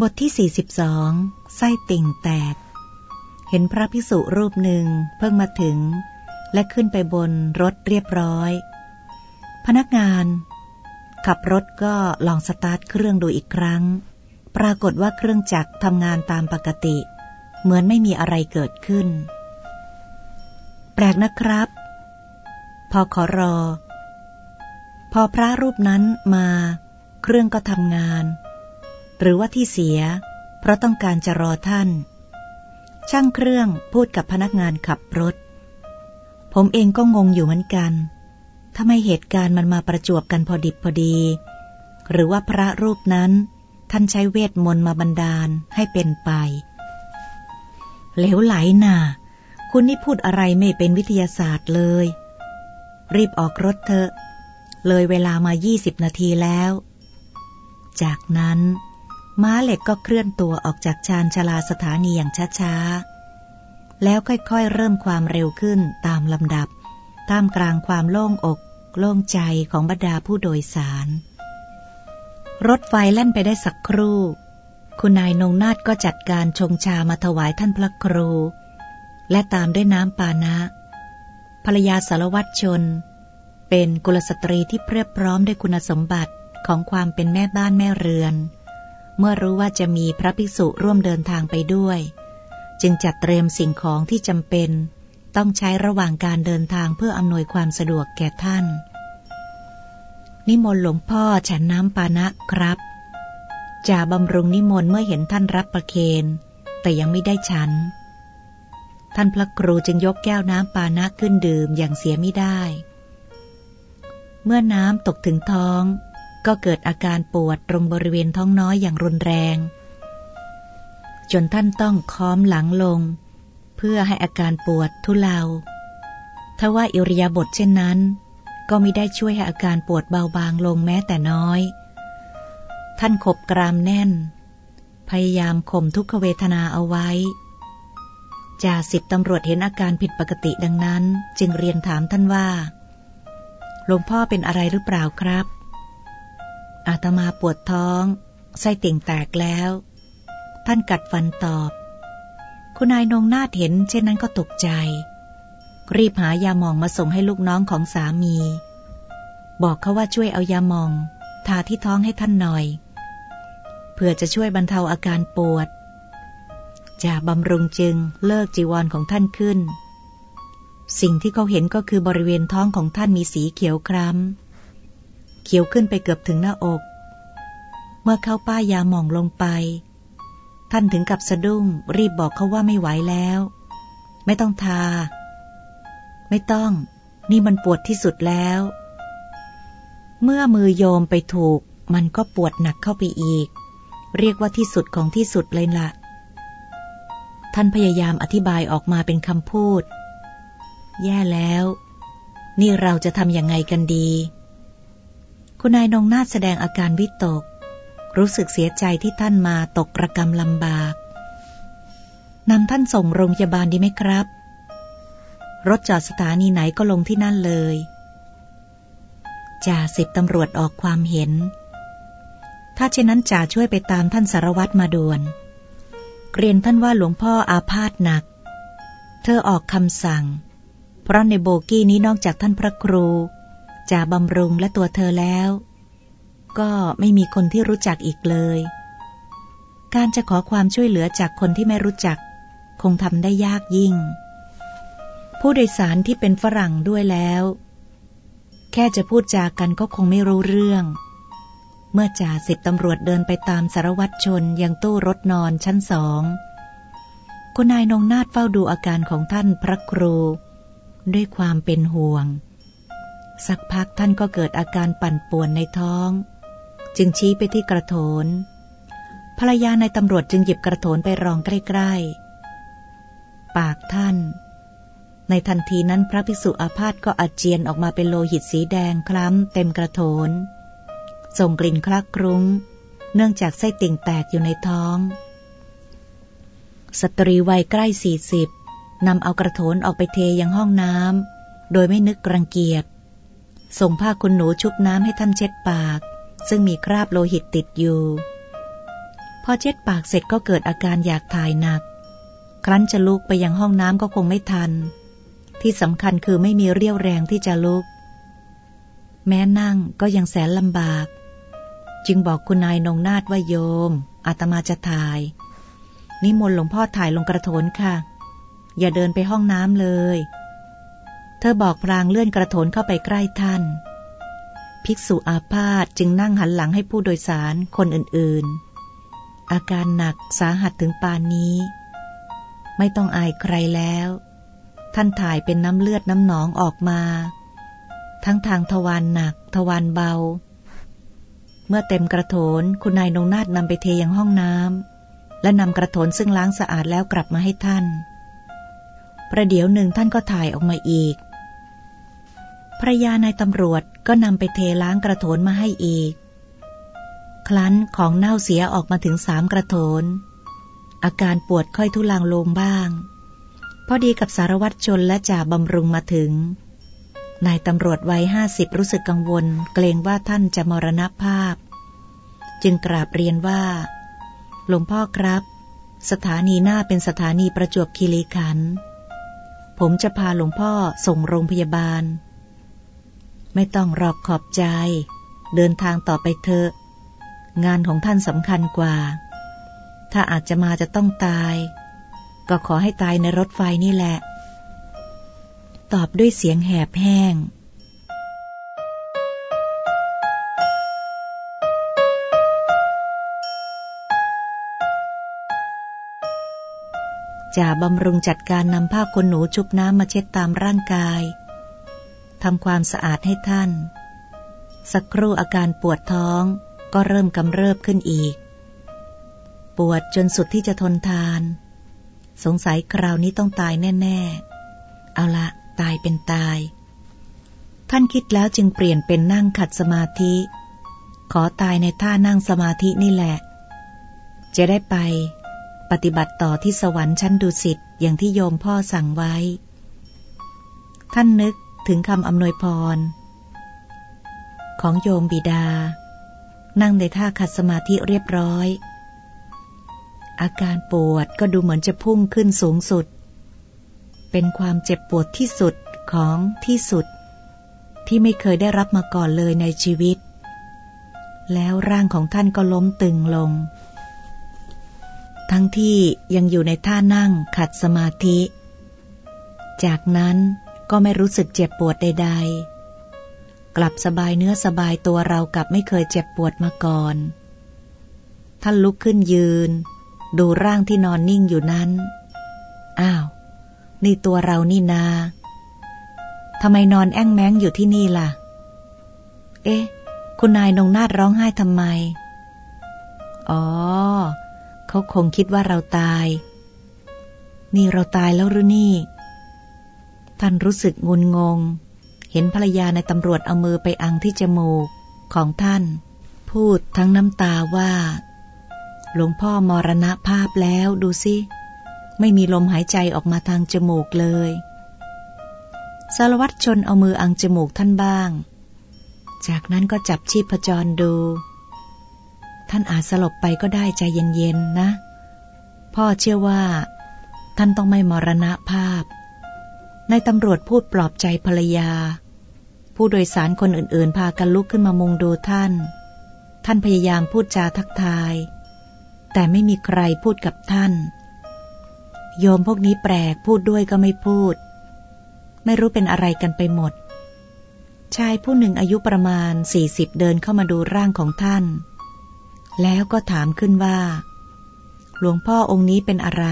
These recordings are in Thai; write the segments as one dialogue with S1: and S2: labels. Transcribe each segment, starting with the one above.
S1: บทที่ 42 ไส้ติ่งแตก เห็นพระพิสุรูปหนึ่งเพิ่งมาถึง และขึ้นไปบนรถเรียบร้อย พนักงาน ขับรถก็ลองสตาร์ทเครื่องดูอีกครั้ง ปรากฏว่าเครื่องจักรทำงานตามปกติ เหมือนไม่มีอะไรเกิดขึ้น แปลกนะครับ พอขอรอ พอพระรูปนั้นมา เครื่องก็ทำงาน หรือว่าที่เสีย เพราะต้องการจะรอท่าน ช่างเครื่องพูดกับพนักงานขับรถ ผมเองก็งงอยู่เหมือนกันถ้าไม่เหตุการณ์มันมาประจวบกันพอดิบพอดี หรือว่าพระรูปนั้น ท่านใช้เวทมนต์มาบันดาลให้เป็นไป เหลวไหลน่ะ คุณนี่พูดอะไรไม่เป็นวิทยาศาสตร์เลย รีบออกรถเถอะ เลยเวลามายี่สิบนาทีแล้ว จากนั้น ม้าเหล็กก็เคลื่อนตัวออกจากชานชาลาสถานีอย่างช้าๆ แล้วค่อยๆ เริ่มความเร็วขึ้นตามลำดับ ท่ามกลางความโล่งอก โล่งใจของบรรดาผู้โดยสาร รถไฟแล่นไปได้สักครู่ คุณนายนงนาฏก็จัดการชงชามาถวายท่านพระครู และตามด้วยน้ำปานะ ภรรยาสารวัตรชน เป็นกุลสตรีที่เพียบพร้อมด้วยคุณสมบัติของความเป็นแม่บ้านแม่เรือน เมื่อรู้ว่าจะมีพระภิกษุร่วมเดินทางไปด้วย จึงจัดเตรียมสิ่งของที่จำเป็น ต้องใช้ระหว่างการเดินทางเพื่ออำนวยความสะดวกแก่ท่าน นิมนต์หลวงพ่อฉันน้ำปานะครับจ่าบำรุงนิมนต์เมื่อเห็นท่านรับประเคนแต่ยังไม่ได้ฉัน ท่านพระครูจึงยกแก้วน้ำปานะขึ้นดื่มอย่างเสียไม่ได้ เมื่อน้ำตกถึงท้อง ก็เกิดอาการปวดตรงบริเวณท้องน้อยอย่างรุนแรง จนท่านต้องค้อมหลังลง เพื่อให้อาการปวดทุเลาถ้าว่าอิริยาบถเช่นนั้น ก็ไม่ได้ช่วยให้อาการปวดเบาบางลงแม้แต่น้อย ท่านขบกรามแน่น พยายามข่มทุกขเวทนาเอาไว้จ่าสิบตำรวจเห็นอาการผิดปกติดังนั้น จึงเรียนถามท่านว่าหลวงพ่อเป็นอะไรหรือเปล่าครับ อาตมาปวดท้อง ไส้ติ่งแตกแล้ว ท่านกัดฟันตอบ คุณนายนงนาฏเห็น เช่นนั้นก็ตกใจ รีบหายาหมองมาส่งให้ลูกน้องของสามี บอกเขาว่าช่วยเอายาหมอง ทาที่ท้องให้ท่านหน่อย เพื่อจะช่วยบรรเทาอาการปวดจ่าบำรุงจึงเลิกจีวรของท่านขึ้น สิ่งที่เขาเห็นก็คือบริเวณท้องของท่านมีสีเขียวคล้ำ เขียวขึ้นไปเกือบถึงหน้าอก เมื่อเข้าป้ายาหมองลงไป ท่านถึงกับสะดุ้งรีบบอกเขาว่าไม่ไหวแล้ว ไม่ต้องทา ไม่ต้อง นี่มันปวดที่สุดแล้ว เมื่อมือโยมไปถูก มันก็ปวดหนักเข้าไปอีก เรียกว่าที่สุดของที่สุดเลยละ่ะ ท่านพยายามอธิบายออกมาเป็นคำพูด แย่แล้วนี่เราจะทำยังไงกันดี คุณนายนงนาฏแสดงอาการวิตก รู้สึกเสียใจที่ท่านมาตกประกรรมลำบากนำท่านส่งโรงพยาบาลดีไหมครับ รถจอดสถานีไหนก็ลงที่นั่นเลยจ่าสิบตำรวจออกความเห็น ถ้าเช่นนั้นจ่าช่วยไปตามท่านสารวัตรมาด่วน เรียนท่านว่าหลวงพ่ออาพาธหนัก เธอออกคำสั่ง เพราะในโบกี้นี้นอกจากท่านพระครู จ่าบำรุงและตัวเธอแล้ว ก็ไม่มีคนที่รู้จักอีกเลย การจะขอความช่วยเหลือจากคนที่ไม่รู้จัก คงทำได้ยากยิ่ง ผู้โดยสารที่เป็นฝรั่งด้วยแล้ว แค่จะพูดจากันก็คงไม่รู้เรื่อง เมื่อจ่าสิบตำรวจเดินไปตามสารวัตรชนยังตู้รถนอนชั้นสองคุณนายนงนาดเฝ้าดูอาการของท่านพระครู ด้วยความเป็นห่วง สักพักท่านก็เกิดอาการปั่นป่วนในท้อง จึงชี้ไปที่กระโถน ภรรยาในตำรวจจึงหยิบกระโถนไปรองใกล้ๆ ปากท่าน ในทันทีนั้นพระภิกษุอาพาธก็อาเจียนออกมาเป็นโลหิตสีแดงคล้ำเต็มกระโถนส่งกลิ่นคลักครุ้ง เนื่องจากไส้ติ่งแตกอยู่ในท้อง สตรีวัยใกล้สี่สิบนำเอากระโถนออกไปเทยังห้องน้ำโดยไม่นึกรังเกียจ ส่งผ้าคุณหนูชุบน้ำให้ท่านเช็ดปาก ซึ่งมีคราบโลหิตติดอยู่ พอเช็ดปากเสร็จก็เกิดอาการอยากถ่ายหนัก ครั้นจะลุกไปยังห้องน้ำก็คงไม่ทัน ที่สำคัญคือไม่มีเรี่ยวแรงที่จะลุก แม้นั่งก็ยังแสนลำบาก จึงบอกคุณนายนงนาดว่าโยม อาตมาจะถ่าย นิมนต์หลวงพ่อถ่ายลงกระโถนค่ะ อย่าเดินไปห้องน้ำเลย ธอบอกพรางเลื่อนกระโถนเข้าไปใกล้ท่าน ภิกษุอาพาธจึงนั่งหันหลังให้ผู้โดยสารคนอื่นๆ อาการหนักสาหัสถึงปานนี้ ไม่ต้องอายใครแล้ว ท่านถ่ายเป็นน้ำเลือดน้ำหนองออกมา ทั้งทางทวารหนัก ทวารเบา เมื่อเต็มกระโถนคุณนายนงนาดนำไปเทยังห้องน้ำและนำกระโถนซึ่งล้างสะอาดแล้วกลับมาให้ท่านประเดี๋ยวหนึ่งท่านก็ถ่ายออกมาอีก ภรยานายตำรวจก็นำไปเทล้างกระโถนมาให้อีก คลั้นของเน่าเสียออกมาถึงสามกระโถน อาการปวดค่อยทุลังลงบ้าง พอดีกับสารวัตรชนและจ่าบำรุงมาถึง นายตำรวจวัยห้าสิบรู้สึกกังวล เกรงว่าท่านจะมรณภาพ จึงกราบเรียนว่า หลวงพ่อครับ สถานีหน้าเป็นสถานีประจวบคีรีขันผมจะพาหลวงพ่อส่งโรงพยาบาล ไม่ต้องรอกขอบใจ เดินทางต่อไปเถอะ งานของท่านสำคัญกว่า ถ้าอาจจะมาจะต้องตาย ก็ขอให้ตายในรถไฟนี่แหละ ตอบด้วยเสียงแหบแห้งจ่าบำรุงจัดการนำผ้าขนหนูชุบน้ำมาเช็ดตามร่างกาย ทำความสะอาดให้ท่าน สักครู่อาการปวดท้องก็เริ่มกำเริบขึ้นอีก ปวดจนสุดที่จะทนทาน สงสัยคราวนี้ต้องตายแน่ ๆ เอาละตายเป็นตาย ท่านคิดแล้วจึงเปลี่ยนเป็นนั่งขัดสมาธิ ขอตายในท่านั่งสมาธินี่แหละ จะได้ไป ปฏิบัติต่อที่สวรรค์ชั้นดุสิตอย่างที่โยมพ่อสั่งไว้ ท่านนึก ถึงคำอำนวยพร ของโยมบิดา นั่งในท่าขัดสมาธิเรียบร้อย อาการปวดก็ดูเหมือนจะพุ่งขึ้นสูงสุด เป็นความเจ็บปวดที่สุดของที่สุด ที่ไม่เคยได้รับมาก่อนเลยในชีวิต แล้วร่างของท่านก็ล้มตึงลง ทั้งที่ยังอยู่ในท่านั่งขัดสมาธิจากนั้น ก็ไม่รู้สึกเจ็บปวดใด ๆ กลับสบายเนื้อสบายตัวเรากับไม่เคยเจ็บปวดมาก่อน ท่านลุกขึ้นยืน ดูร่างที่นอนนิ่งอยู่นั้น อ้าว นี่ตัวเรานี่นาทำไมนอนแอ้งแม้งอยู่ที่นี่ล่ะ เอ๊ะ คุณนายนงนาดร้องไห้ทำไม อ๋อ เขาคงคิดว่าเราตาย นี่เราตายแล้วหรือนี่ ท่านรู้สึกงุนงง เห็นภรรยาในตำรวจเอามือไปอังที่จมูกของท่าน พูดทั้งน้ำตาว่า หลวงพ่อมรณภาพแล้วดูสิไม่มีลมหายใจออกมาทางจมูกเลยสารวัตรชนเอามืออังจมูกท่านบ้าง จากนั้นก็จับชีพจรดู ท่านอาจสลบไปก็ได้ใจเย็นๆนะ พ่อเชื่อว่า ท่านต้องไม่มรณภาพ นายตำรวจพูดปลอบใจภรรยา ผู้โดยสารคนอื่นๆ พากันลุกขึ้นมามุงดูท่าน ท่านพยายามพูดจาทักทาย แต่ไม่มีใครพูดกับท่าน โยมพวกนี้แปลกพูดด้วยก็ไม่พูด ไม่รู้เป็นอะไรกันไปหมด ชายผู้หนึ่งอายุประมาณสี่สิบเดินเข้ามาดูร่างของท่าน แล้วก็ถามขึ้นว่า หลวงพ่อองค์นี้เป็นอะไร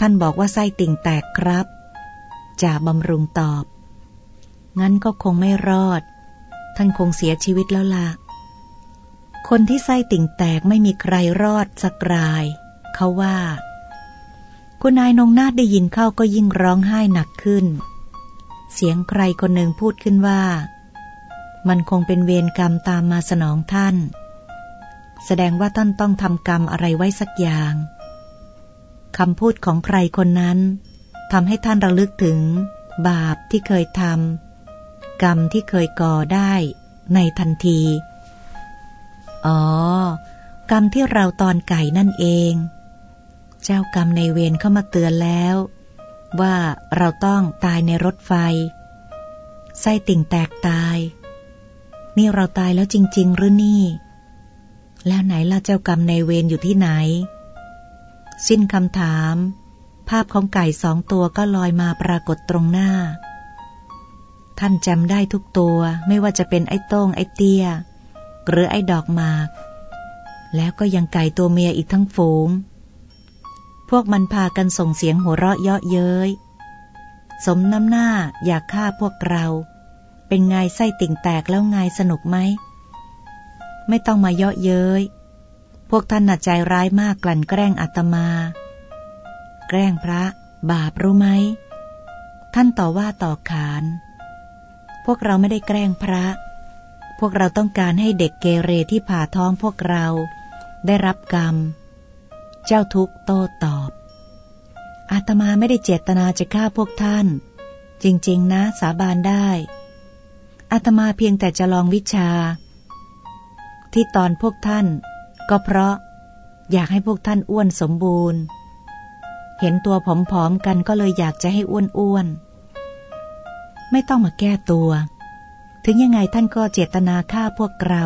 S1: ท่านบอกว่าไส้ติ่งแตกครับจ่าบำรุงตอบ งั้นก็คงไม่รอด ท่านคงเสียชีวิตแล้วละ่ะ คนที่ไส้ติ่งแตกไม่มีใครรอดสักราย เขาว่า คุณนายนงนาดได้ยินเข้าก็ยิ่งร้องไห้หนักขึ้น เสียงใครคนหนึ่งพูดขึ้นว่า มันคงเป็นเวรกรรมตามมาสนองท่าน แสดงว่าท่านต้องทำกรรมอะไรไว้สักอย่าง คำพูดของใครคนนั้นทำให้ท่านระลึกถึง บาปที่เคยทำกรรมที่เคยก่อได้ในทันที อ๋อ กรรมที่เราตอนไก่นั่นเอง เจ้ากรรมในเวรเข้ามาเตือนแล้ว ว่าเราต้องตายในรถไฟ ไส้ติ่งแตกตาย นี่เราตายแล้วจริง ๆ หรือนี่ แล้วไหนล่ะเจ้ากรรมในเวรอยู่ที่ไหน สิ้นคำถาม ภาพของไก่สองตัวก็ลอยมาปรากฏตรงหน้า ท่านจำได้ทุกตัวไม่ว่าจะเป็นไอ้โต้งไอ้เตี้ย หรือไอ้ดอกหมาก แล้วก็ยังไก่ตัวเมียอีกทั้งฝูง พวกมันพากันส่งเสียงหัวเราะเยาะเย้ย สมน้ำหน้าอยากฆ่าพวกเรา เป็นไงไส้ติ่งแตกแล้วไงสนุกไหม ไม่ต้องมาเยาะเย้ย พวกท่านนัดใจร้ายมากกลั่นแกล้งอาตมา แกล้งพระ บาปรู้ไหม ท่านต่อว่าต่อขาน พวกเราไม่ได้แกล้งพระ พวกเราต้องการให้เด็กเกเรที่ผ่าท้องพวกเราได้รับกรรม เจ้าทุกโต้ตอบ อาตมาไม่ได้เจตนาจะฆ่าพวกท่าน จริง ๆ นะสาบานได้ อาตมาเพียงแต่จะลองวิชา ที่ตอนพวกท่าน ก็เพราะอยากให้พวกท่านอ้วนสมบูรณ์ เห็นตัวผอมๆกันก็เลยอยากจะให้อ้วนๆ ไม่ต้องมาแก้ตัว ถึงยังไงท่านก็เจตนาฆ่าพวกเรา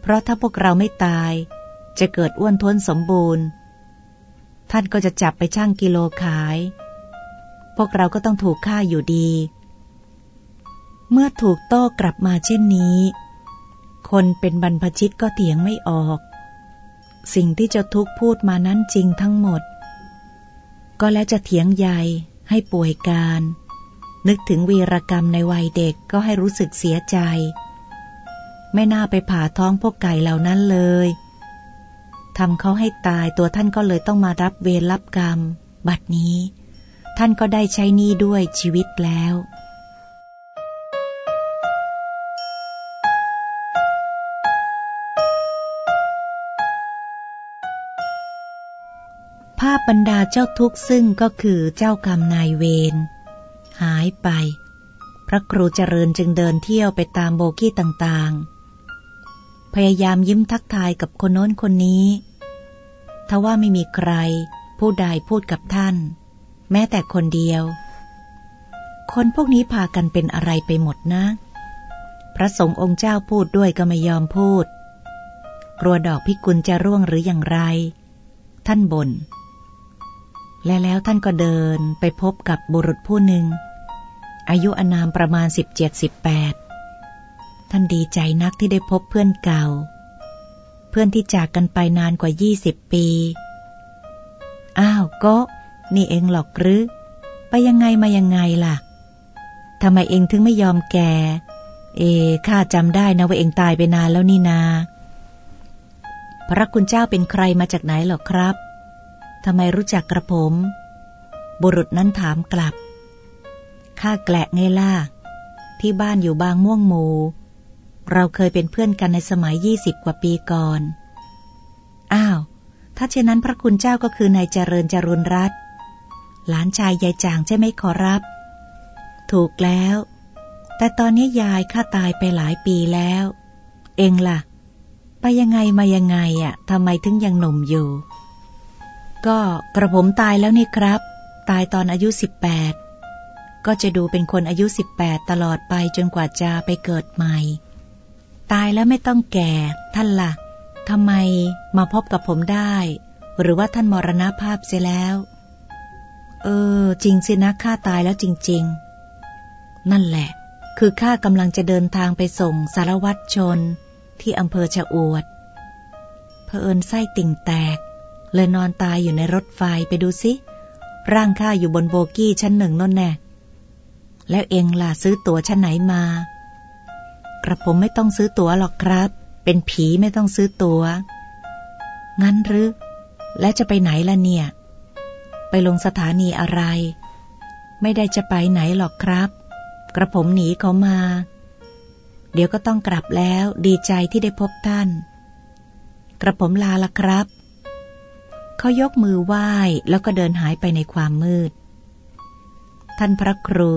S1: เพราะถ้าพวกเราไม่ตาย จะเกิดอ้วนท้วนสมบูรณ์ ท่านก็จะจับไปช่างกิโลขาย พวกเราก็ต้องถูกฆ่าอยู่ดี เมื่อถูกโต้กลับมาเช่นนี้ คนเป็นบรรพชิตก็เถียงไม่ออก สิ่งที่เจ้าทุกพูดมานั้นจริงทั้งหมด ก็แล้วจะเถียงใหญ่ให้ป่วยการ นึกถึงวีรกรรมในวัยเด็กก็ให้รู้สึกเสียใจ ไม่น่าไปผ่าท้องพวกไก่เหล่านั้นเลยทำเขาให้ตายตัวท่านก็เลยต้องมารับเวรรับกรรม บัดนี้ ท่านก็ได้ใช้นี้ด้วยชีวิตแล้วาพบรรดาเจ้าทุกข์ซึ่งก็คือเจ้ากรรมนายเวรหายไป พระครูเจริญจึงเดินเที่ยวไปตามโบกี้ต่างๆ พยายามยิ้มทักทายกับคนโน้นคนนี้ ทว่าไม่มีใคร ผู้ใดพูดกับท่าน แม้แต่คนเดียว คนพวกนี้พากันเป็นอะไรไปหมดนะ พระสงฆ์องค์เจ้าพูดด้วยก็ไม่ยอมพูด กลัวดอกพิกุลจะร่วงหรืออย่างไร ท่านบน่น และแล้วท่านก็เดินไปพบกับบุรุษผู้หนึ่ง อายุอนามประมาณสิบเจ็ดสิบแปดท่านดีใจนักที่ได้พบเพื่อนเก่า เพื่อนที่จากกันไปนานกว่ายี่สิบปี อ้าวก็นี่เองหรอกหรือ ไปยังไงมายังไงล่ะทำไมเองถึงไม่ยอมแก่เอข้าจำได้นะว่าเองตายไปนานแล้วนี่นา พระคุณเจ้าเป็นใครมาจากไหนหรอครับ ทำไมรู้จักกระผม บุรุษนั้นถามกลับ ข้าแกละไงล่ะ ที่บ้านอยู่บางม่วงหมู เราเคยเป็นเพื่อนกันในสมัยยี่สิบกว่าปีก่อน อ้าว ถ้าเช่นนั้นพระคุณเจ้าก็คือนายเจริญจรุนรัตหลานชายยายจางใช่ไหมขอรับ ถูกแล้ว แต่ตอนนี้ยายข้าตายไปหลายปีแล้ว เองล่ะ ไปยังไงมายังไงอะ่ะทำไมถึงยังหนุ่มอยู่ ก็กระผมตายแล้วนี่ครับ ตายตอนอายุสิบแปดก็จะดูเป็นคนอายุสิบแปดตลอดไปจนกว่าจะไปเกิดใหม่ ตายแล้วไม่ต้องแก่ ท่านละ่ะทำไมมาพบกับผมได้ หรือว่าท่านมรณภาพเสียแล้ว เออ จริงสินะข้าตายแล้วจริง ๆ นั่นแหละ คือข้ากำลังจะเดินทางไปส่งสารวัตรชน ที่อำเภอชะอวดเผอิญไส้ติ่งแตก เลยนอนตายอยู่ในรถไฟไปดูสิ ร่างข้าอยู่บนโบกี้ชั้นหนึ่งน่นแน่ แล้วเองล่ะซื้อตั๋วชั้นไหนมา กระผมไม่ต้องซื้อตั๋วหรอกครับ เป็นผีไม่ต้องซื้อตัว๋ว งั้นหรือ และจะไปไหนล่ะเนี่ย ไปลงสถานีอะไร ไม่ได้จะไปไหนหรอกครับ กระผมหนีเขามา เดี๋ยวก็ต้องกลับแล้วดีใจที่ได้พบท่าน กระผมลาละครับ เขายกมือไหว้แล้วก็เดินหายไปในความมืด ท่านพระครู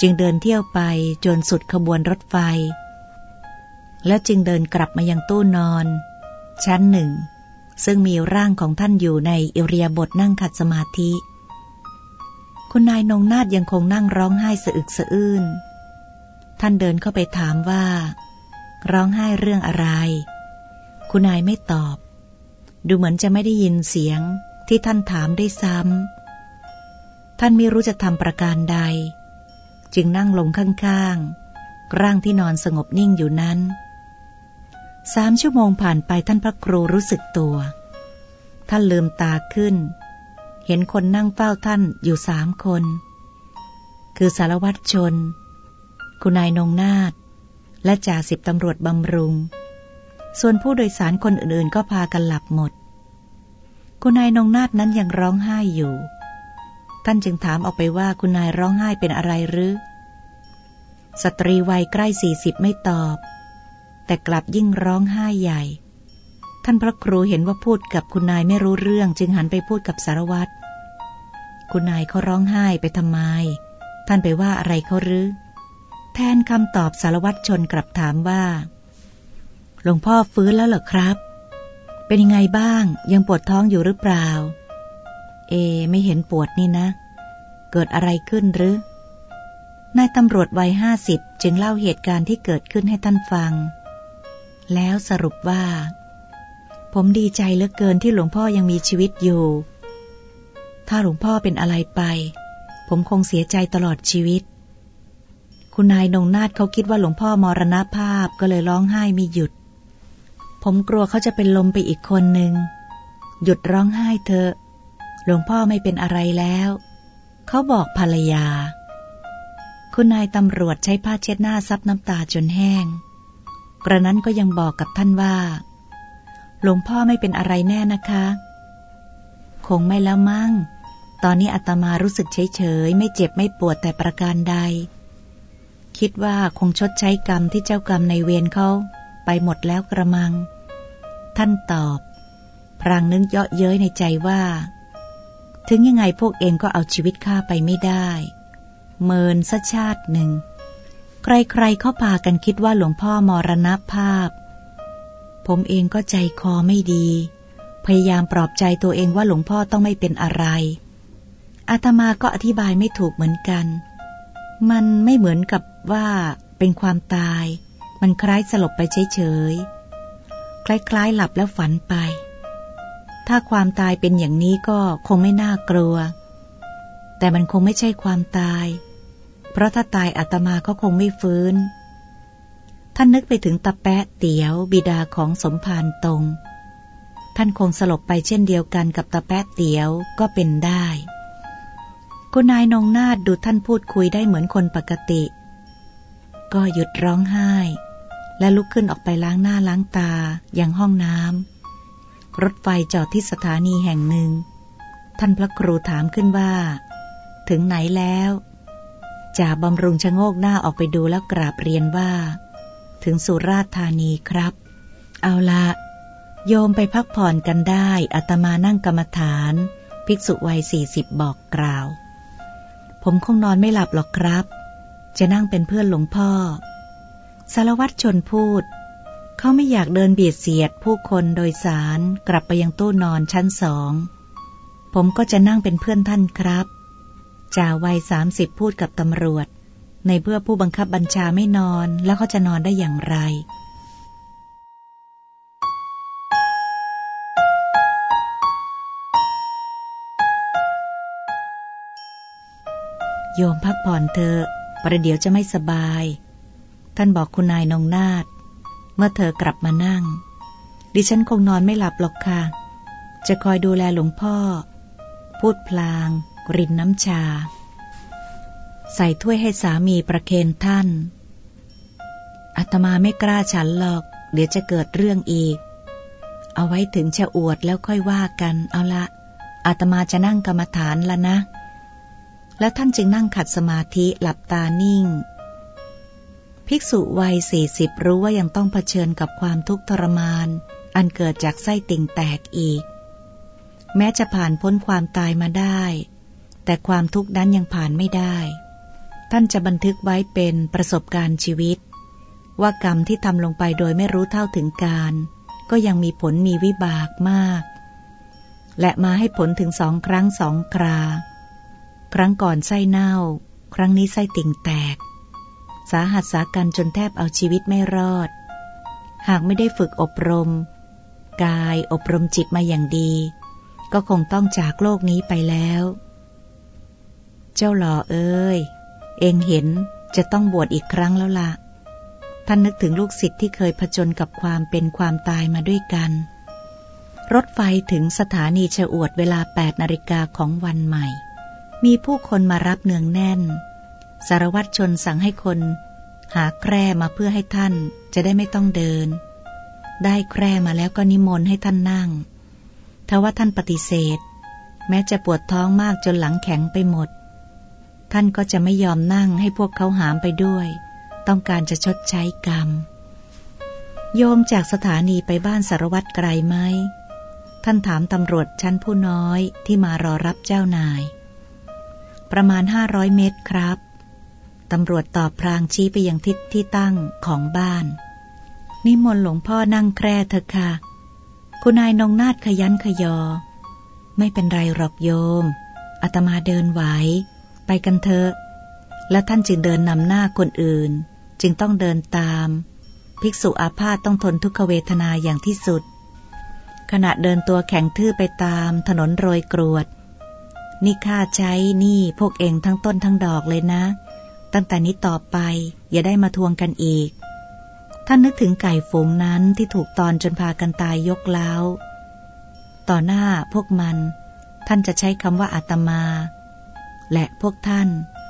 S1: จึงเดินเที่ยวไปจนสุดขบวนรถไฟ แล้วจึงเดินกลับมายังตู้นอน ชั้นหนึ่ง ซึ่งมีร่างของท่านอยู่ในอิรียาบทนั่งขัดสมาธิ คุณนายนงนาดยังคงนั่งร้องไห้สะอึกสะอื้น ท่านเดินเข้าไปถามว่า ร้องไห้เรื่องอะไร คุณนายไม่ตอบ ดูเหมือนจะไม่ได้ยินเสียงที่ท่านถามได้ซ้ำ ท่านไม่รู้จะทำประการใด จึงนั่งลงข้างๆ ร่างที่นอนสงบนิ่งอยู่นั้น สามชั่วโมงผ่านไปท่านพระครูรู้สึกตัว ท่านลืมตาขึ้น เห็นคนนั่งเฝ้าท่านอยู่สามคน คือสารวัตรชน คุณนายนงนาฏและจ่าสิบตำรวจบำรุง ส่วนผู้โดยสารคนอื่นๆ ก็พากันหลับหมด คุณนายนงนาฏนั้นยังร้องไห้อยู่ ท่านจึงถามออกไปว่าคุณนายร้องไห้เป็นอะไรหรือ สตรีวัยใกล้สี่สิบไม่ตอบ แต่กลับยิ่งร้องไห้ใหญ่ ท่านพระครูเห็นว่าพูดกับคุณนายไม่รู้เรื่อง จึงหันไปพูดกับสารวัตร คุณนายเขาร้องไห้ไปทำไม ท่านไปว่าอะไรเขาหรือ แทนคำตอบสารวัตรชนกลับถามว่า หลวงพ่อฟื้นแล้วเหรอครับ เป็นยังไงบ้าง ยังปวดท้องอยู่หรือเปล่า เอ ไม่เห็นปวดนี่นะ เกิดอะไรขึ้นหรือนายตำรวจวัยห้าสิบจึงเล่าเหตุการณ์ที่เกิดขึ้นให้ท่านฟัง แล้วสรุปว่า ผมดีใจเหลือเกินที่หลวงพ่อยังมีชีวิตอยู่ ถ้าหลวงพ่อเป็นอะไรไป ผมคงเสียใจตลอดชีวิต คุณนายนงนาฏเขาคิดว่าหลวงพ่อมรณภาพก็เลยร้องไห้ไม่หยุด ผมกลัวเขาจะเป็นลมไปอีกคนหนึ่ง หยุดร้องไห้เถอะ หลวงพ่อไม่เป็นอะไรแล้ว เขาบอกภรรยา คุณนายตำรวจใช้ผ้าเช็ดหน้าซับน้ำตาจนแห้ง กระนั้นก็ยังบอกกับท่านว่า หลวงพ่อไม่เป็นอะไรแน่นะคะ คงไม่แล้วมั่งตอนนี้อาตมารู้สึกเฉยเฉยไม่เจ็บไม่ปวดแต่ประการใด คิดว่าคงชดใช้กรรมที่เจ้ากรรมในเวรเขาไปหมดแล้วกระมัง ท่านตอบ พรางนึกเยาะเย้ยในใจว่า ถึงยังไงพวกเองก็เอาชีวิตข้าไปไม่ได้ เมินสัชาติหนึ่ง ใครๆเขาพากันคิดว่าหลวงพ่อมรณภาพ ผมเองก็ใจคอไม่ดี พยายามปลอบใจตัวเองว่าหลวงพ่อต้องไม่เป็นอะไรอาตมาก็อธิบายไม่ถูกเหมือนกัน มันไม่เหมือนกับว่าเป็นความตาย มันคล้ายสลบไปเฉยๆ คล้ายๆ หลับแล้วฝันไป ถ้าความตายเป็นอย่างนี้ก็คงไม่น่ากลัว แต่มันคงไม่ใช่ความตาย เพราะถ้าตายอาตมาก็คงไม่ฟื้น ท่านนึกไปถึงตาแปะเตี๋ยว บิดาของสมภารตรง ท่านคงสลบไปเช่นเดียวกันกับตาแปะเตี๋ยวก็เป็นได้คุณนายนงนาดดูท่านพูดคุยได้เหมือนคนปกติ ก็หยุดร้องไห้ และลุกขึ้นออกไปล้างหน้าล้างตาอย่างห้องน้ำรถไฟจอดที่สถานีแห่งหนึ่ง ท่านพระครูถามขึ้นว่า ถึงไหนแล้วจ่าบำรุงชะโงกหน้าออกไปดูแล้วกราบเรียนว่า ถึงสุราษฎร์ธานีครับ เอาละโยมไปพักผ่อนกันได้อาตมานั่งกรรมฐาน ภิกษุวัยสี่สิบบอกกล่าว ผมคงนอนไม่หลับหรอกครับ จะนั่งเป็นเพื่อนหลวงพ่อ สารวัตรชนพูด เขาไม่อยากเดินเบียดเสียดผู้คนโดยสารกลับไปยังตู้นอนชั้นสอง ผมก็จะนั่งเป็นเพื่อนท่านครับจ่าวัยสามสิบพูดกับตำรวจ ในเพื่อผู้บังคับบัญชาไม่นอนแล้วเขาจะนอนได้อย่างไรโยมพักผ่อนเถอะ ประเดี๋ยวจะไม่สบาย ท่านบอกคุณนายนงนาฏเมื่อเธอกลับมานั่ง ดิฉันคงนอนไม่หลับหรอกค่ะ จะคอยดูแลหลวงพ่อ พูดพลาง รินน้ำชา ใส่ถ้วยให้สามีประเคนท่านอาตมาไม่กล้าฉันหรอก เดี๋ยวจะเกิดเรื่องอีก เอาไว้ถึงจะอวดแล้วค่อยว่ากัน เอาละอาตมาจะนั่งกรรมฐานละนะ แล้วท่านจึงนั่งขัดสมาธิหลับตานิ่ง ภิกษุวัยสี่สิบรู้ว่ายังต้องเผชิญกับความทุกข์ทรมาน อันเกิดจากไส้ติ่งแตกอีก แม้จะผ่านพ้นความตายมาได้ แต่ความทุกข์นั้นยังผ่านไม่ได้ ท่านจะบันทึกไว้เป็นประสบการณ์ชีวิต ว่ากรรมที่ทำลงไปโดยไม่รู้เท่าถึงการ ก็ยังมีผลมีวิบากมาก และมาให้ผลถึงสองครั้งสองครา ครั้งก่อนไส้เน่า ครั้งนี้ไส้ติ่งแตก สาหัสสากันจนแทบเอาชีวิตไม่รอด หากไม่ได้ฝึกอบรม กายอบรมจิตมาอย่างดี ก็คงต้องจากโลกนี้ไปแล้ว เจ้าหล่อเอ้ย เองเห็นจะต้องบวชอีกครั้งแล้วละ่ะ ท่านนึกถึงลูกศิษย์ที่เคยผจญกับความเป็นความตายมาด้วยกัน รถไฟถึงสถานีเฉอวดเวลา8นาฬิกาของวันใหม่ มีผู้คนมารับเนืองแน่น สารวัตรชนสั่งให้คน หาแคร่มาเพื่อให้ท่านจะได้ไม่ต้องเดิน ได้แคร่มาแล้วก็นิมนต์ให้ท่านนั่งทว่าท่านปฏิเสธ แม้จะปวดท้องมากจนหลังแข็งไปหมด ท่านก็จะไม่ยอมนั่งให้พวกเขาหามไปด้วย ต้องการจะชดใช้กรรม โยมจากสถานีไปบ้านสารวัตรไกลไหมท่านถามตำรวจชั้นผู้น้อยที่มารอรับเจ้านาย ประมาณห้าร้อยเมตรครับ ตำรวจตอบพรางชี้ไปยังทิศที่ตั้งของบ้าน นิมนต์หลวงพ่อนั่งแคร่เถอะค่ะ คุณนายนงนาดขยันขยอ ไม่เป็นไรหรอกโยมอาตมาเดินไหว ไปกันเถอะ และท่านจึงเดินนำหน้าคนอื่น จึงต้องเดินตาม ภิกษุอาพาธต้องทนทุกขเวทนาอย่างที่สุด ขณะเดินตัวแข็งทื่อไปตามถนนโรยกรวดนี่ข้าใช้นี่พวกเองทั้งต้นทั้งดอกเลยนะ ตั้งแต่นี้ต่อไปอย่าได้มาทวงกันอีก ท่านนึกถึงไก่ฝูงนั้นที่ถูกตอนจนพากันตายยกเล้า ต่อหน้าพวกมัน ท่านจะใช้คำว่าอาตมา และพวกท่าน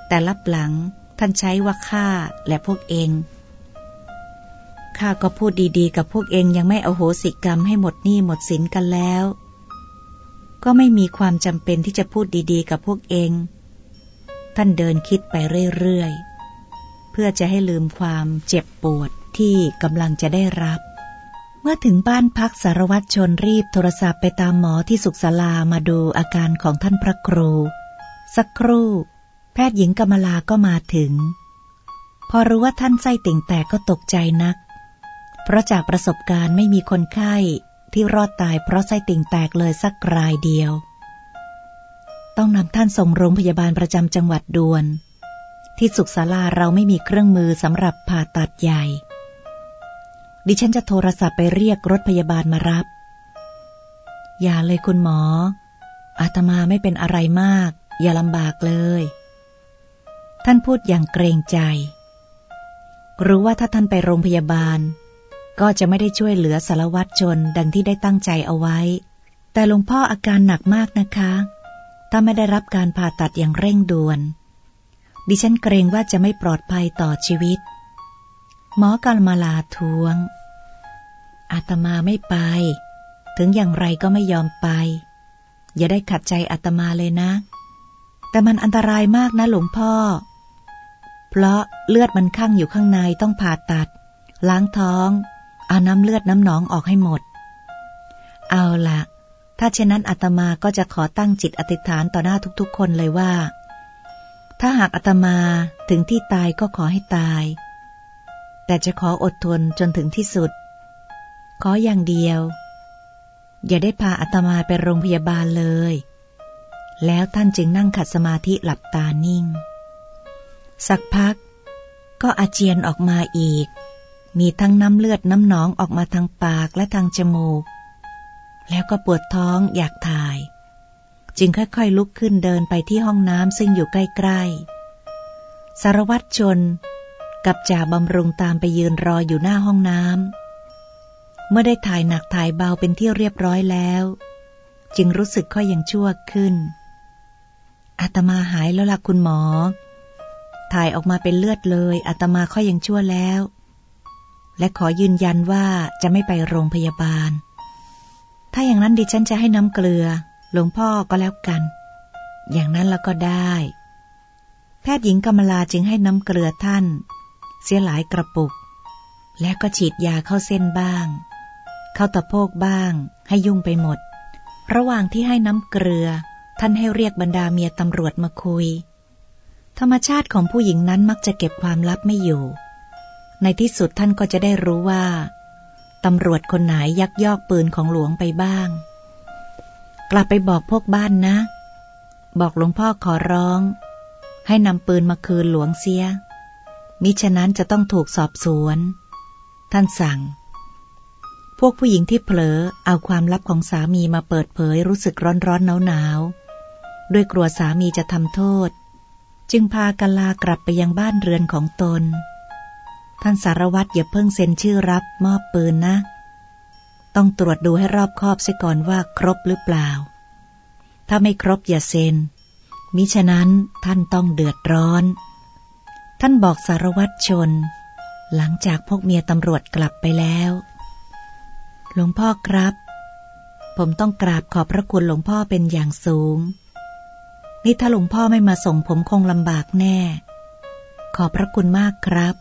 S1: แต่รับหลังท่านใช้ว่าข้าและพวกเองข้าก็พูดดีๆ กับพวกเองยังไม่เอาโหสิกรรมให้หมดหนี้หมดสินกันแล้ว ก็ไม่มีความจำเป็นที่จะพูดดีๆ กับพวกเอง ท่านเดินคิดไปเรื่อยๆ เพื่อจะให้ลืมความเจ็บปวดที่กำลังจะได้รับ เมื่อถึงบ้านพักสารวัตรชนรีบโทรศัพท์ไปตามหมอที่สุขศาลามาดูอาการของท่านพระครู สักครู่ แพทย์หญิงกมลาก็มาถึง พอรู้ว่าท่านไส้ติ่งแตกก็ตกใจนัก เพราะจากประสบการณ์ไม่มีคนไข้ที่รอดตายเพราะไส้ติ่งแตกเลยสักรายเดียว ต้องนำท่านส่งโรงพยาบาลประจำจังหวัดด่วน ที่สุขศาลาเราไม่มีเครื่องมือสำหรับผ่าตัดใหญ่ ดิฉันจะโทรศัพท์ไปเรียกรถพยาบาลมารับ อย่าเลยคุณหมอ อาตมาไม่เป็นอะไรมาก อย่าลำบากเลย ท่านพูดอย่างเกรงใจ รู้ว่าถ้าท่านไปโรงพยาบาล ก็จะไม่ได้ช่วยเหลือสารวัตรชนดังที่ได้ตั้งใจเอาไว้ แต่หลวงพ่ออาการหนักมากนะคะ ถ้าไม่ได้รับการผ่าตัดอย่างเร่งด่วน ดิฉันเกรงว่าจะไม่ปลอดภัยต่อชีวิต หมอกาลมาลาทวง อาตมาไม่ไป ถึงอย่างไรก็ไม่ยอมไป อย่าได้ขัดใจอาตมาเลยนะ แต่มันอันตรายมากนะหลวงพ่อ เพราะเลือดมันข้างอยู่ข้างในต้องผ่าตัด ล้างท้อง เอาน้ำเลือดน้ำหนองออกให้หมด เอาละ ถ้าเช่นนั้นอาตมาก็จะขอตั้งจิตอธิษฐานต่อหน้าทุกๆ คนเลยว่า ถ้าหากอาตมาถึงที่ตายก็ขอให้ตาย แต่จะขออดทนจนถึงที่สุด ขออย่างเดียว อย่าได้พาอาตมาไปโรงพยาบาลเลย แล้วท่านจึงนั่งขัดสมาธิหลับตานิ่ง สักพัก ก็อาเจียนออกมาอีก มีทั้งน้ำเลือดน้ำหนองออกมาทางปากและทางจมูก แล้วก็ปวดท้องอยากถ่าย จึงค่อยๆลุกขึ้นเดินไปที่ห้องน้ำซึ่งอยู่ใกล้ๆ สารวัตรชนกับจ่าบำรุงตามไปยืนรออยู่หน้าห้องน้ำ เมื่อได้ถ่ายหนักถ่ายเบาเป็นที่เรียบร้อยแล้ว จึงรู้สึกค่อยยังชั่วขึ้น อาตมาหายแล้วล่ะคุณหมอ ถ่ายออกมาเป็นเลือดเลยอาตมาค่อยยังชั่วแล้ว และขอยืนยันว่าจะไม่ไปโรงพยาบาล ถ้าอย่างนั้นดิฉันจะให้น้ำเกลือ หลวงพ่อก็แล้วกัน อย่างนั้นแล้วก็ได้ แพทย์หญิงกำมลาจึงให้น้ำเกลือท่าน เสียหลายกระปุก และก็ฉีดยาเข้าเส้นบ้าง เข้าตะโพกบ้าง ให้ยุ่งไปหมด ระหว่างที่ให้น้ำเกลือ ท่านให้เรียกบรรดาเมียตำรวจมาคุย ธรรมชาติของผู้หญิงนั้นมักจะเก็บความลับไม่อยู่ ในที่สุดท่านก็จะได้รู้ว่า ตำรวจคนไหนยักยอกปืนของหลวงไปบ้าง กลับไปบอกพวกบ้านนะ บอกหลวงพ่อขอร้อง ให้นำปืนมาคืนหลวงเสีย มิฉะนั้นจะต้องถูกสอบสวน ท่านสั่ง พวกผู้หญิงที่เผลอเอาความลับของสามีมาเปิดเผยรู้สึกร้อนร้อนหนาวหนาวด้วยกลัวสามีจะทำโทษ จึงพากันลากลับไปยังบ้านเรือนของตน ท่านสารวัตรอย่าเพิ่งเซ็นชื่อรับมอบปืนนะ ต้องตรวจดูให้รอบคอบเสียก่อนว่าครบหรือเปล่า ถ้าไม่ครบอย่าเซ็น มิฉะนั้นท่านต้องเดือดร้อน ท่านบอกสารวัตรชน หลังจากพวกเมียตำรวจกลับไปแล้ว หลวงพ่อครับ ผมต้องกราบขอบพระคุณหลวงพ่อเป็นอย่างสูง นี่ถ้าหลวงพ่อไม่มาส่งผมคงลำบากแน่ ขอบพระคุณมากครับ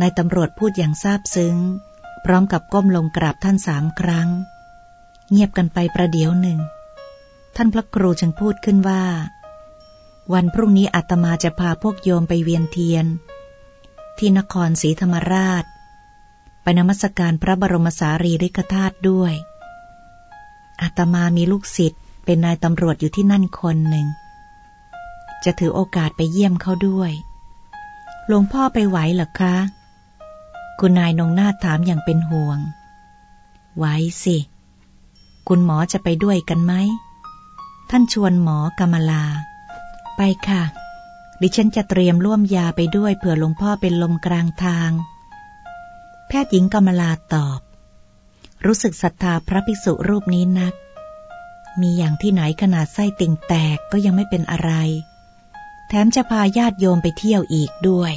S1: นายตำรวจพูดอย่างซาบซึ้ง พร้อมกับก้มลงกราบท่านสามครั้ง เงียบกันไปประเดี๋ยวหนึ่ง ท่านพระครูจึงพูดขึ้นว่า วันพรุ่งนี้อาตมาจะพาพวกโยมไปเวียนเทียน ที่นครศรีธรรมราช ไปนมัสการพระบรมสารีริกธาตุด้วยอาตมามีลูกศิษย์เป็นนายตำรวจอยู่ที่นั่นคนหนึ่ง จะถือโอกาสไปเยี่ยมเขาด้วยหลวงพ่อไปไหวหรอคะ คุณนายนงนาถามอย่างเป็นห่วงไหวสิ คุณหมอจะไปด้วยกันไหม ท่านชวนหมอกำมลา ไปค่ะ ดิฉันจะเตรียมร่วมยาไปด้วยเผื่อหลวงพ่อเป็นลมกลางทาง แพทย์หญิงกำมลาตอบ รู้สึกศรัทธาพระภิกษุรูปนี้นัก มีอย่างที่ไหนขนาดไส้ติ่งแตกก็ยังไม่เป็นอะไร แถมจะพาญาติโยมไปเที่ยวอีกด้วย